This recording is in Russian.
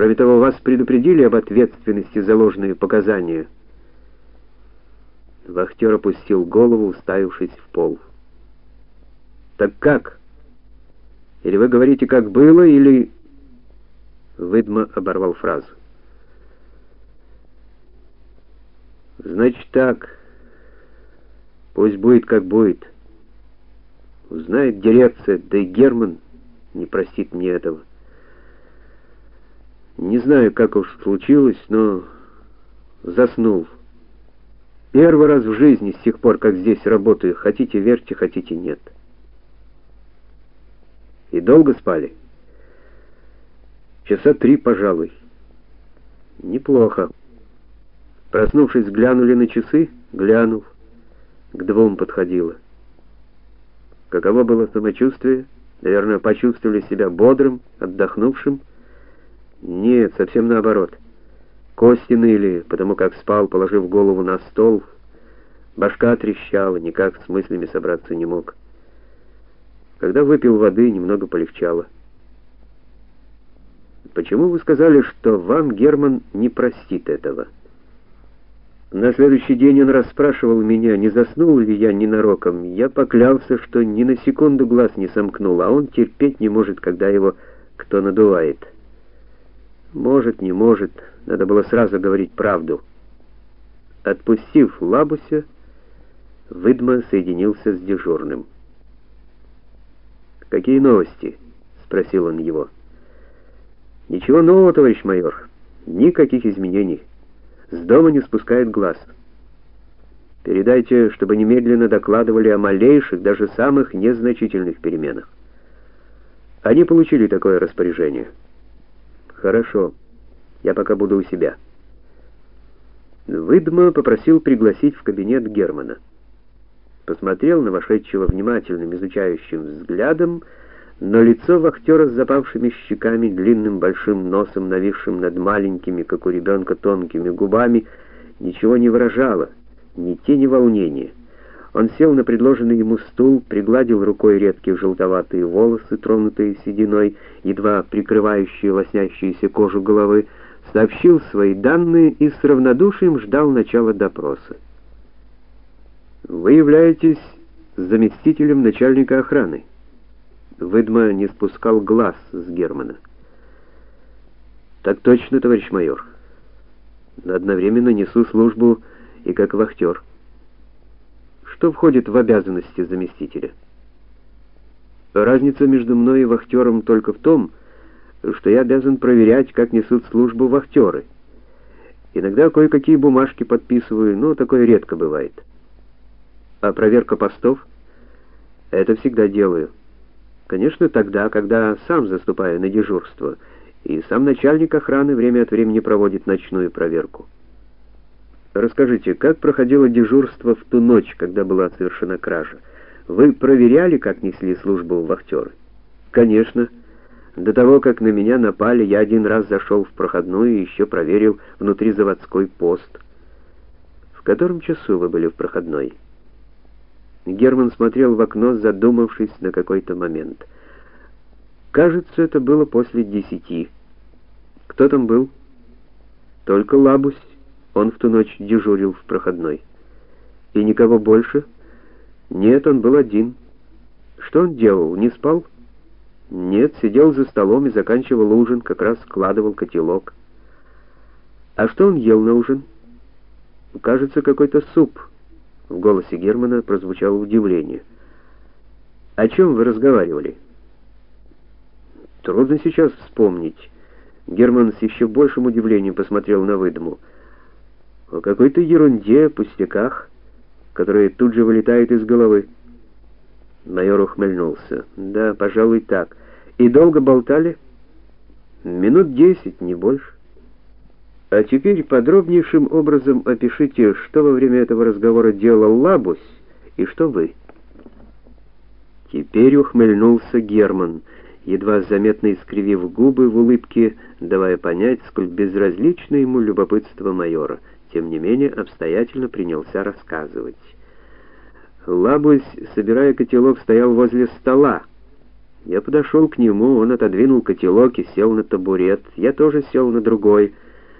Кроме того, вас предупредили об ответственности за ложные показания. Вахтер опустил голову, уставившись в пол. Так как? Или вы говорите, как было, или Выдма оборвал фразу. Значит так. Пусть будет как будет. Узнает дирекция, да и Герман не простит мне этого. Не знаю, как уж случилось, но заснул. Первый раз в жизни с тех пор, как здесь работаю, хотите верьте, хотите нет. И долго спали? Часа три, пожалуй. Неплохо. Проснувшись, глянули на часы, глянув, к двум подходило. Каково было самочувствие? Наверное, почувствовали себя бодрым, отдохнувшим. Нет, совсем наоборот. Кости ныли, потому как спал, положив голову на стол. Башка трещала, никак с мыслями собраться не мог. Когда выпил воды, немного полегчало. Почему вы сказали, что вам Герман не простит этого? На следующий день он расспрашивал меня, не заснул ли я ненароком. Я поклялся, что ни на секунду глаз не сомкнул, а он терпеть не может, когда его кто надувает. Может, не может, надо было сразу говорить правду. Отпустив Лабуся, Выдма соединился с дежурным. «Какие новости?» — спросил он его. «Ничего нового, товарищ майор. Никаких изменений. С дома не спускает глаз. Передайте, чтобы немедленно докладывали о малейших, даже самых незначительных переменах. Они получили такое распоряжение. Хорошо. Я пока буду у себя». Выдма попросил пригласить в кабинет Германа посмотрел на вошедшего внимательным изучающим взглядом, но лицо вахтера с запавшими щеками, длинным большим носом, нависшим над маленькими, как у ребенка, тонкими губами, ничего не выражало, ни тени волнения. Он сел на предложенный ему стул, пригладил рукой редкие желтоватые волосы, тронутые сединой, едва прикрывающие лоснящуюся кожу головы, сообщил свои данные и с равнодушием ждал начала допроса. Вы являетесь заместителем начальника охраны. Выдма не спускал глаз с Германа. Так точно, товарищ майор. Одновременно несу службу и как вахтер. Что входит в обязанности заместителя? Разница между мной и вахтером только в том, что я обязан проверять, как несут службу вахтеры. Иногда кое-какие бумажки подписываю, но такое редко бывает. А проверка постов это всегда делаю. Конечно, тогда, когда сам заступаю на дежурство, и сам начальник охраны время от времени проводит ночную проверку. Расскажите, как проходило дежурство в ту ночь, когда была совершена кража? Вы проверяли, как несли службу вахтеры? Конечно. До того, как на меня напали, я один раз зашел в проходную и еще проверил внутризаводской пост. В котором часу вы были в проходной? Герман смотрел в окно, задумавшись на какой-то момент. Кажется, это было после десяти. Кто там был? Только Лабусь. Он в ту ночь дежурил в проходной. И никого больше? Нет, он был один. Что он делал? Не спал? Нет, сидел за столом и заканчивал ужин, как раз складывал котелок. А что он ел на ужин? Кажется, какой-то суп. В голосе Германа прозвучало удивление. «О чем вы разговаривали?» «Трудно сейчас вспомнить». Герман с еще большим удивлением посмотрел на выдуму. «О какой-то ерунде, пустяках, которые тут же вылетают из головы». Майор ухмыльнулся. «Да, пожалуй, так. И долго болтали?» «Минут десять, не больше». А теперь подробнейшим образом опишите, что во время этого разговора делал Лабус и что вы. Теперь ухмыльнулся Герман, едва заметно искривив губы в улыбке, давая понять, сколь безразлично ему любопытство майора. Тем не менее, обстоятельно принялся рассказывать. Лабусь, собирая котелок, стоял возле стола, Я подошел к нему, он отодвинул котелок и сел на табурет. Я тоже сел на другой.